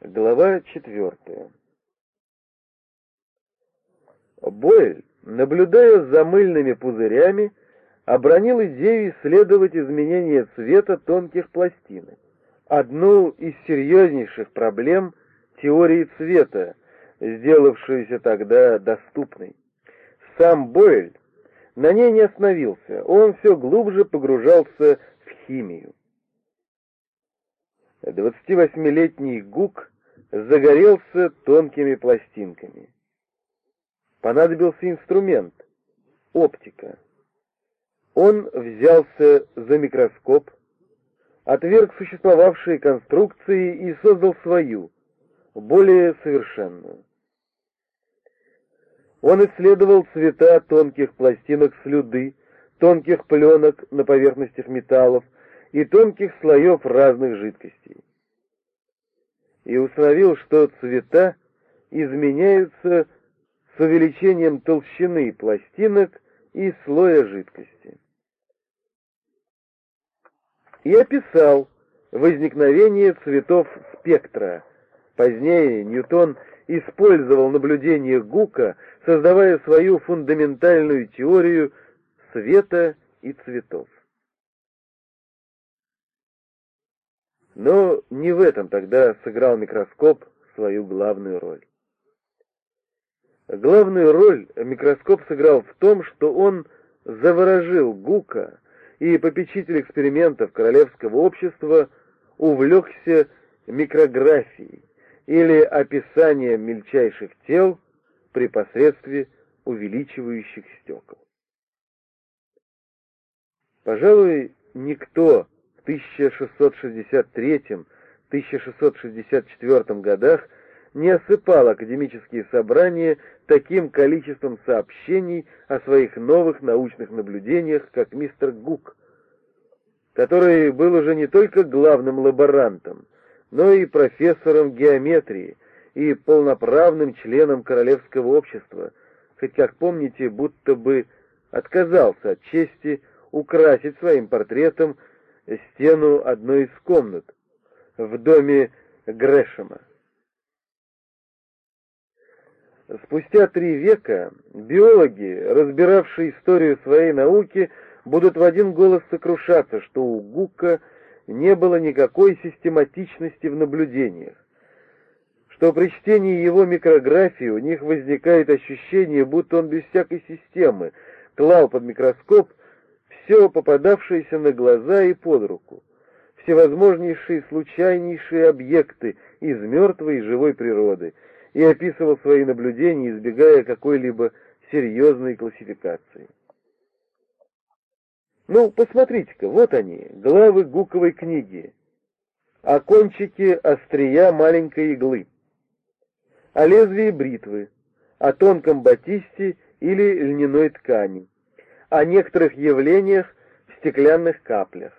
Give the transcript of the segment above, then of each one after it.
Глава четвертая. Бойль, наблюдая за мыльными пузырями, обронил идею исследовать изменение цвета тонких пластинок. Одну из серьезнейших проблем теории цвета, сделавшуюся тогда доступной. Сам Бойль на ней не остановился, он все глубже погружался в химию. 28-летний Гук загорелся тонкими пластинками. Понадобился инструмент — оптика. Он взялся за микроскоп, отверг существовавшие конструкции и создал свою, более совершенную. Он исследовал цвета тонких пластинок слюды, тонких пленок на поверхностях металлов и тонких слоев разных жидкостей. И установил, что цвета изменяются с увеличением толщины пластинок и слоя жидкости. И описал возникновение цветов спектра. Позднее Ньютон использовал наблюдения Гука, создавая свою фундаментальную теорию света и цветов. Но не в этом тогда сыграл микроскоп свою главную роль. Главную роль микроскоп сыграл в том, что он заворожил Гука, и попечитель экспериментов Королевского общества увлекся микрографией, или описание мельчайших тел при посредстве увеличивающих стекол. Пожалуй, никто 1663-1664 годах не осыпал академические собрания таким количеством сообщений о своих новых научных наблюдениях, как мистер Гук, который был уже не только главным лаборантом, но и профессором геометрии и полноправным членом Королевского общества, хоть, как помните, будто бы отказался от чести украсить своим портретом стену одной из комнат в доме Грэшема. Спустя три века биологи, разбиравшие историю своей науки, будут в один голос сокрушаться, что у Гука – не было никакой систематичности в наблюдениях, что при чтении его микрографии у них возникает ощущение, будто он без всякой системы клал под микроскоп все попадавшееся на глаза и под руку, всевозможнейшие случайнейшие объекты из мертвой и живой природы, и описывал свои наблюдения, избегая какой-либо серьезной классификации. Ну, посмотрите-ка, вот они, главы Гуковой книги. О кончике острия маленькой иглы. О лезвии бритвы. О тонком батисте или льняной ткани. О некоторых явлениях в стеклянных каплях.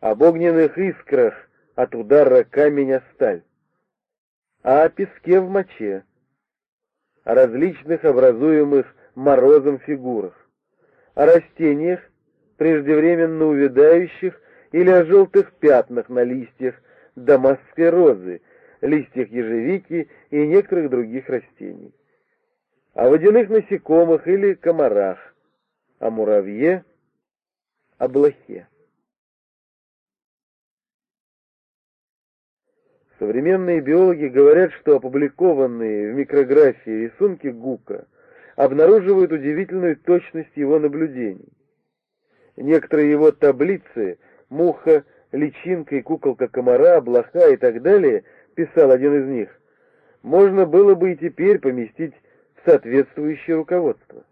Об огненных искрах от удара камень о сталь. О песке в моче. О различных образуемых морозом фигурах. О растениях, преждевременно увядающих или о желтых пятнах на листьях дамасской розы, листьях ежевики и некоторых других растений, о водяных насекомых или комарах, о муравье, о блохе. Современные биологи говорят, что опубликованные в микрографии рисунки Гука обнаруживают удивительную точность его наблюдений. Некоторые его таблицы «Муха», «Личинка» и «Куколка комара», «Блоха» и так далее, писал один из них, можно было бы и теперь поместить в соответствующее руководство.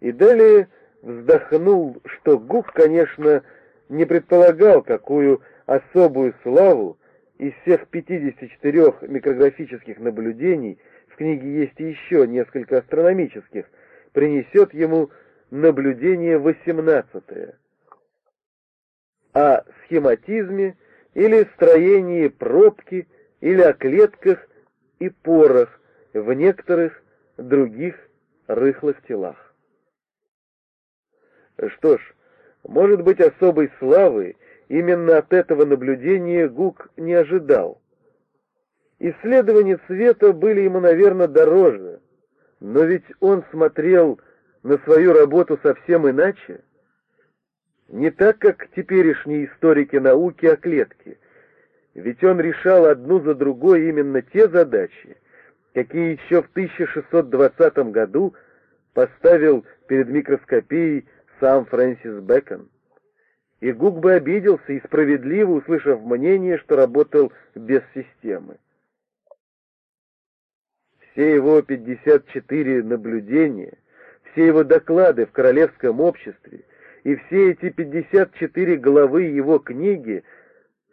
И далее вздохнул, что Гук, конечно, не предполагал, какую особую славу из всех 54 микрографических наблюдений. В книге есть еще несколько астрономических, принесет ему наблюдение восемнадцатое. О схематизме или строении пробки или о клетках и порах в некоторых других рыхлых телах. Что ж, может быть особой славы именно от этого наблюдения Гук не ожидал. Исследования цвета были ему, наверное, дороже, но ведь он смотрел на свою работу совсем иначе. Не так, как теперешние историки науки о клетке, ведь он решал одну за другой именно те задачи, какие еще в 1620 году поставил перед микроскопией сам Фрэнсис Бэкон. И Гук бы обиделся и справедливо услышав мнение, что работал без системы. Все его 54 наблюдения, все его доклады в королевском обществе и все эти 54 главы его книги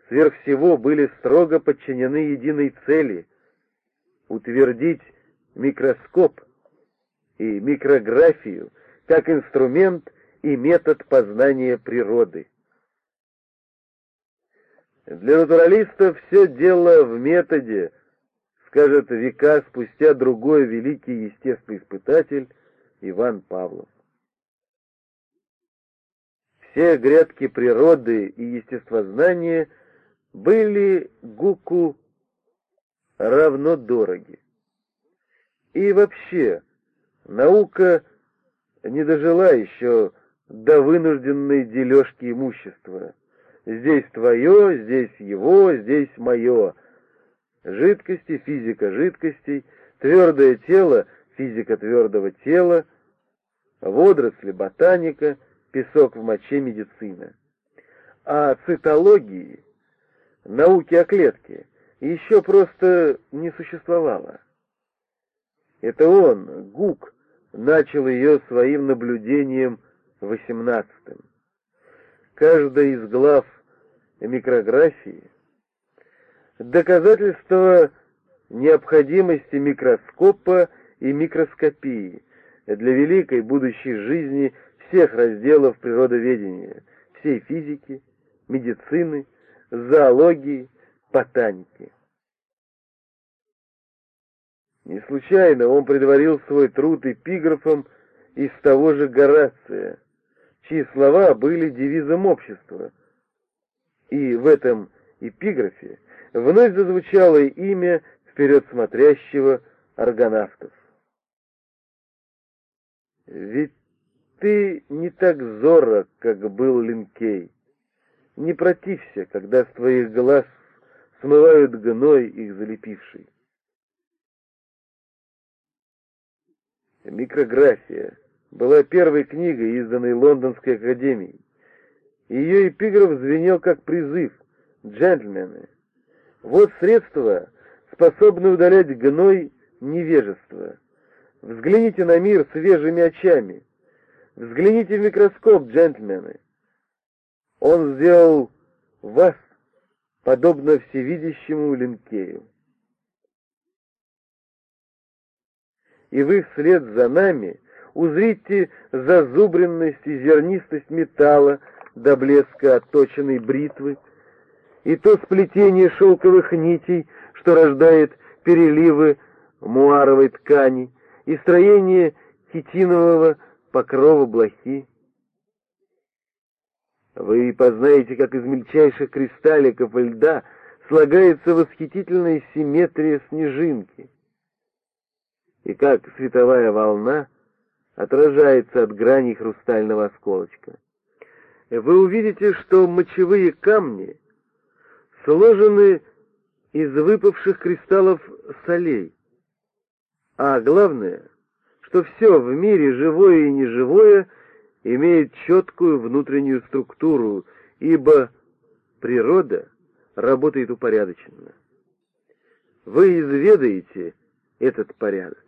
сверх всего были строго подчинены единой цели — утвердить микроскоп и микрографию как инструмент и метод познания природы. Для натуралистов все дело в методе, скажет века спустя другой великий естествоиспытатель Иван Павлов. Все грядки природы и естествознания были Гуку равно дороги. И вообще, наука не дожила еще до вынужденной дележки имущества. Здесь твое, здесь его, здесь мое — жидкости, физика жидкостей, твердое тело, физика твердого тела, водоросли, ботаника, песок в моче, медицина. А цитологии, науки о клетке, еще просто не существовало. Это он, Гук, начал ее своим наблюдением восемнадцатым. Каждая из глав микрографии доказательство необходимости микроскопа и микроскопии для великой будущей жизни всех разделов природоведения, всей физики, медицины, зоологии, ботаники. Не случайно он предварил свой труд эпиграфом из того же Горация, чьи слова были девизом общества. И в этом эпиграфе вновь зазвучало имя вперед смотрящего аргонавтов. Ведь ты не так зорок, как был Линкей. Не протився, когда с твоих глаз смывают гной их залепивший. Микрография была первой книгой, изданной Лондонской академией. Ее эпиграф звенел как призыв «Джентльмены, вот средство, способное удалять гной невежества. Взгляните на мир свежими очами. Взгляните в микроскоп, джентльмены. Он сделал вас, подобно всевидящему Линкею. И вы вслед за нами узрите зазубренность и зернистость металла до блеска отточенной бритвы, и то сплетение шелковых нитей, что рождает переливы муаровой ткани, и строение хитинового покрова блохи. Вы познаете, как из мельчайших кристалликов льда слагается восхитительная симметрия снежинки, и как световая волна отражается от граней хрустального осколочка. Вы увидите, что мочевые камни — сложены из выпавших кристаллов солей. А главное, что все в мире, живое и неживое, имеет четкую внутреннюю структуру, ибо природа работает упорядоченно. Вы изведаете этот порядок.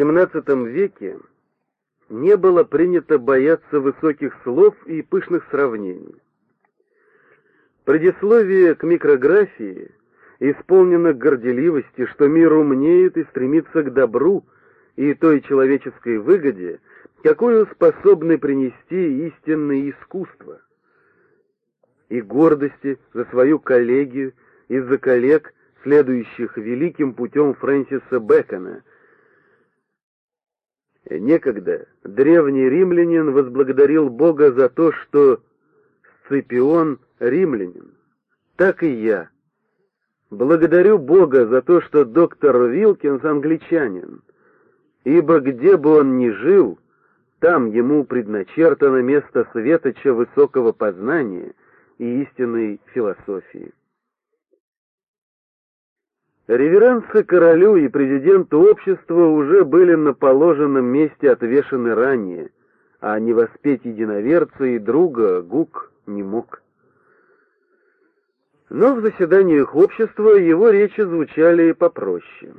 XVII веке не было принято бояться высоких слов и пышных сравнений. Предисловие к микрографии исполнено горделивости, что мир умнеет и стремится к добру и той человеческой выгоде, какую способны принести истинное искусство, и гордости за свою коллегию и за коллег, следующих великим путем Фрэнсиса Бэкона. Некогда древний римлянин возблагодарил Бога за то, что Сципион римлянин. Так и я. Благодарю Бога за то, что доктор Вилкинс англичанин, ибо где бы он ни жил, там ему предначертано место светоча высокого познания и истинной философии. Реверансы королю и президенту общества уже были на положенном месте отвешены ранее, а не воспеть единоверца и друга Гук не мог. Но в заседаниях общества его речи звучали попроще.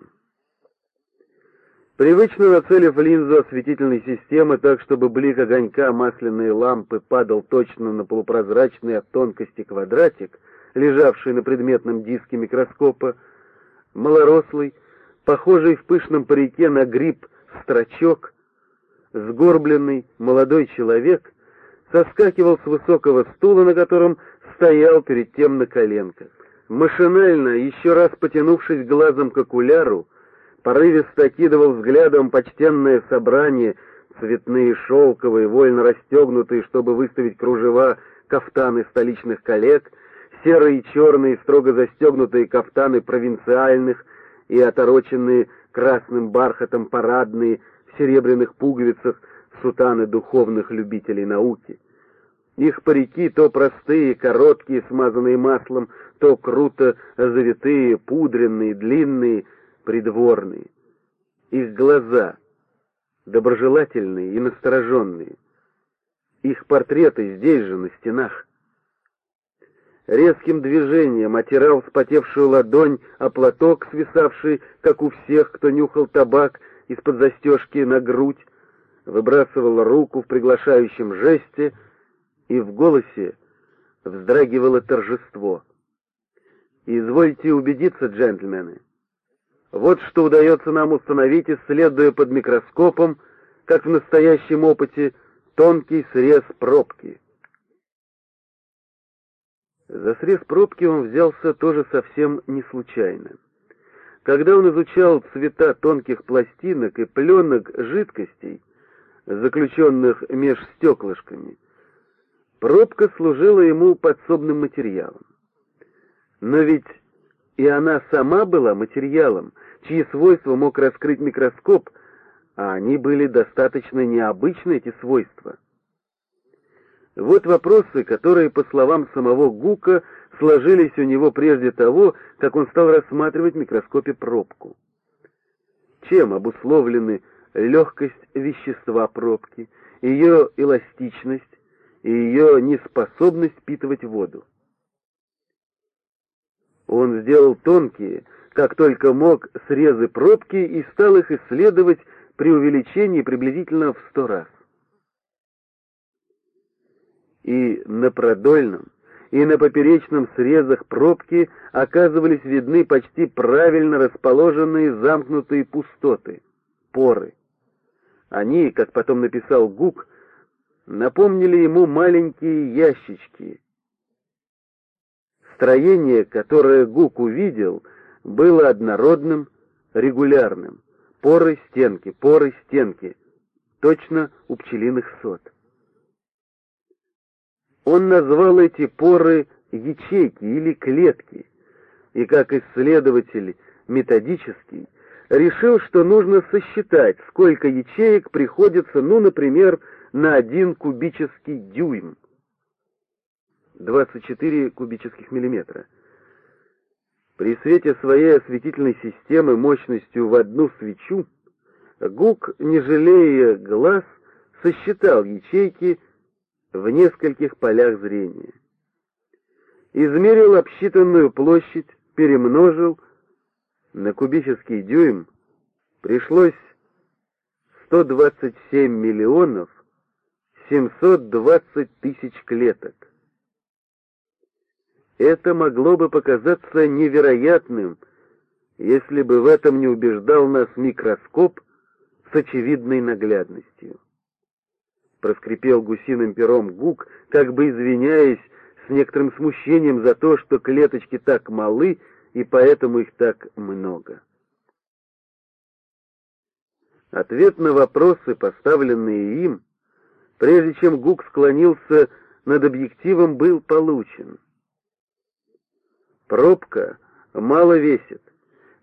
Привычно нацелив линзу осветительной системы так, чтобы блик огонька масляной лампы падал точно на полупрозрачный от тонкости квадратик, лежавший на предметном диске микроскопа, малорослый, похожий в пышном парике на гриб строчок, сгорбленный молодой человек соскакивал с высокого стула, на котором стоял перед тем на коленках. Машинально, еще раз потянувшись глазом к окуляру, порывисто окидывал взглядом почтенное собрание, цветные шелковые, вольно расстегнутые, чтобы выставить кружева, кафтаны столичных коллег, серые и черные, строго застегнутые кафтаны провинциальных и отороченные красным бархатом парадные в серебряных пуговицах сутаны духовных любителей науки. Их парики то простые, короткие, смазанные маслом, то круто завитые, пудренные, длинные, придворные. Их глаза доброжелательные и настороженные. Их портреты здесь же, на стенах. Резким движением отирал вспотевшую ладонь о платок, свисавший, как у всех, кто нюхал табак, из-под застежки на грудь, выбрасывал руку в приглашающем жесте, и в голосе вздрагивало торжество. «Извольте убедиться, джентльмены, вот что удается нам установить, исследуя под микроскопом, как в настоящем опыте, тонкий срез пробки». За срез пробки он взялся тоже совсем не случайно. Когда он изучал цвета тонких пластинок и пленок жидкостей, заключенных меж стеклышками, пробка служила ему подсобным материалом. Но ведь и она сама была материалом, чьи свойства мог раскрыть микроскоп, а они были достаточно необычны, эти свойства. Вот вопросы, которые, по словам самого Гука, сложились у него прежде того, как он стал рассматривать в микроскопе пробку. Чем обусловлены легкость вещества пробки, ее эластичность и ее неспособность впитывать воду? Он сделал тонкие, как только мог, срезы пробки и стал их исследовать при увеличении приблизительно в сто раз и на продольном, и на поперечном срезах пробки оказывались видны почти правильно расположенные замкнутые пустоты, поры. Они, как потом написал Гук, напомнили ему маленькие ящички. Строение, которое Гук увидел, было однородным, регулярным. Поры, стенки, поры, стенки. Точно у пчелиных сот. Он назвал эти поры ячейки или клетки, и как исследователь методический решил, что нужно сосчитать, сколько ячеек приходится, ну, например, на один кубический дюйм. 24 кубических миллиметра. При свете своей осветительной системы мощностью в одну свечу Гук, не жалея глаз, сосчитал ячейки в нескольких полях зрения. Измерил обсчитанную площадь, перемножил на кубический дюйм, пришлось 127 миллионов 720 тысяч клеток. Это могло бы показаться невероятным, если бы в этом не убеждал нас микроскоп с очевидной наглядностью проскрипел гусиным пером Гук, как бы извиняясь с некоторым смущением за то, что клеточки так малы и поэтому их так много. Ответ на вопросы, поставленные им, прежде чем Гук склонился над объективом был получен. Пробка мало весит,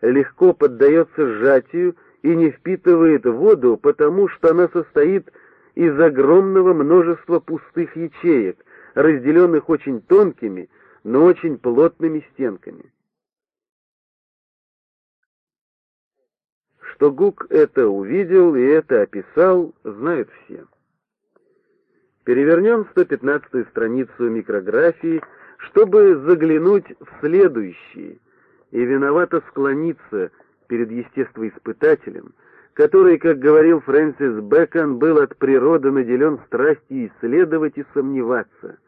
легко поддается сжатию и не впитывает воду, потому что она состоит из огромного множества пустых ячеек, разделенных очень тонкими, но очень плотными стенками. Что Гук это увидел и это описал, знают все. Перевернем 115-ю страницу микрографии, чтобы заглянуть в следующие, и виновато склониться перед естествоиспытателем, который, как говорил Фрэнсис Бэкон, был от природы наделен страстью исследовать и сомневаться,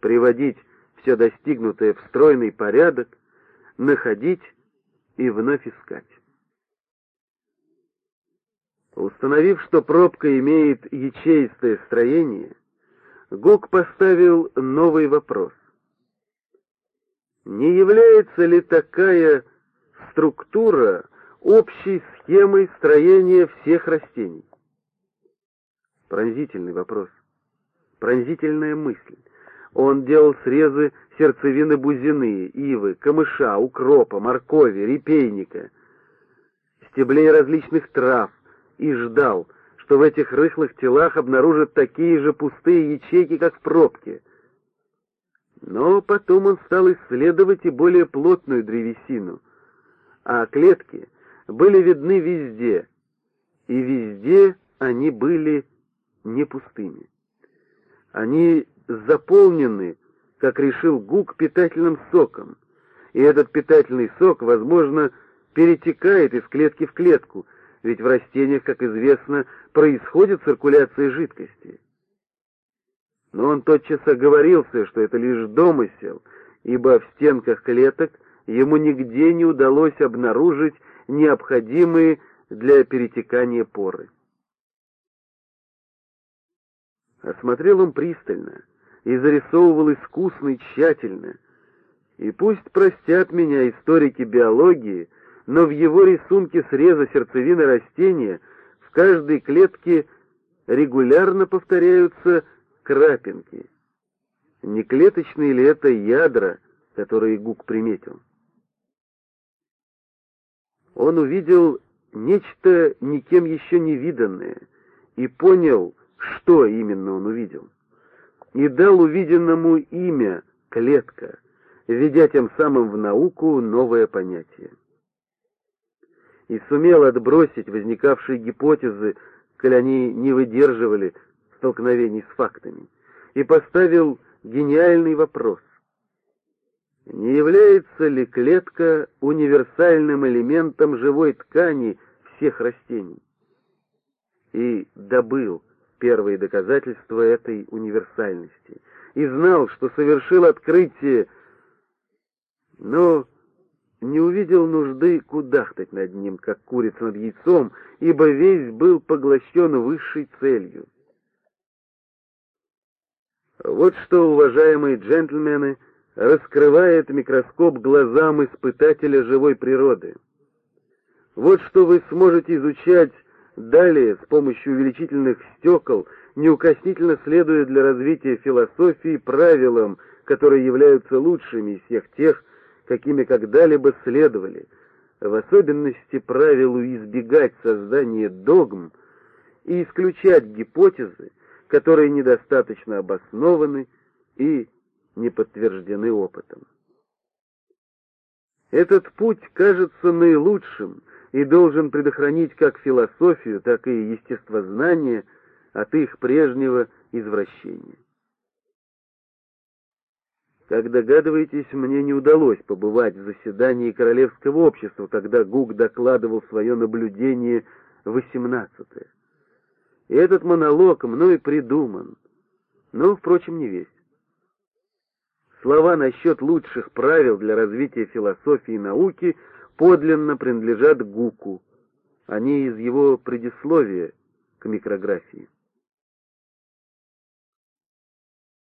приводить все достигнутое в стройный порядок, находить и вновь искать. Установив, что пробка имеет ячеистое строение, Гог поставил новый вопрос. Не является ли такая структура общей схемой строения всех растений? Пронзительный вопрос, пронзительная мысль. Он делал срезы сердцевины бузины, ивы, камыша, укропа, моркови, репейника, стеблей различных трав и ждал, что в этих рыхлых телах обнаружат такие же пустые ячейки, как в пробке. Но потом он стал исследовать и более плотную древесину, а клетки были видны везде, и везде они были не пустыми. Они заполнены, как решил Гук, питательным соком, и этот питательный сок, возможно, перетекает из клетки в клетку, ведь в растениях, как известно, происходит циркуляция жидкости. Но он тотчас оговорился, что это лишь домысел, ибо в стенках клеток ему нигде не удалось обнаружить необходимые для перетекания поры. Осмотрел он пристально и зарисовывал искусно и тщательно. И пусть простят меня историки биологии, но в его рисунке среза сердцевины растения в каждой клетке регулярно повторяются крапинки. Не клеточные ли это ядра, которые Гук приметил? Он увидел нечто никем еще не виданное и понял, что именно он увидел. И дал увиденному имя «клетка», введя тем самым в науку новое понятие. И сумел отбросить возникавшие гипотезы, коль они не выдерживали столкновений с фактами, и поставил гениальный вопрос. Не является ли клетка универсальным элементом живой ткани всех растений? И добыл первые доказательства этой универсальности, и знал, что совершил открытие, но не увидел нужды кудахтать над ним, как курица над яйцом, ибо весь был поглощен высшей целью. Вот что, уважаемые джентльмены, раскрывает микроскоп глазам испытателя живой природы. Вот что вы сможете изучать далее с помощью увеличительных стекол, неукоснительно следуя для развития философии правилам, которые являются лучшими из всех тех, какими когда-либо следовали, в особенности правилу избегать создания догм и исключать гипотезы, которые недостаточно обоснованы и не подтверждены опытом. Этот путь кажется наилучшим и должен предохранить как философию, так и естествознание от их прежнего извращения. Как догадываетесь, мне не удалось побывать в заседании Королевского общества, когда Гук докладывал свое наблюдение восемнадцатое. И этот монолог мной придуман, но, впрочем, не весь. Слова насчет лучших правил для развития философии и науки подлинно принадлежат Гуку. Они из его предисловия к микрографии.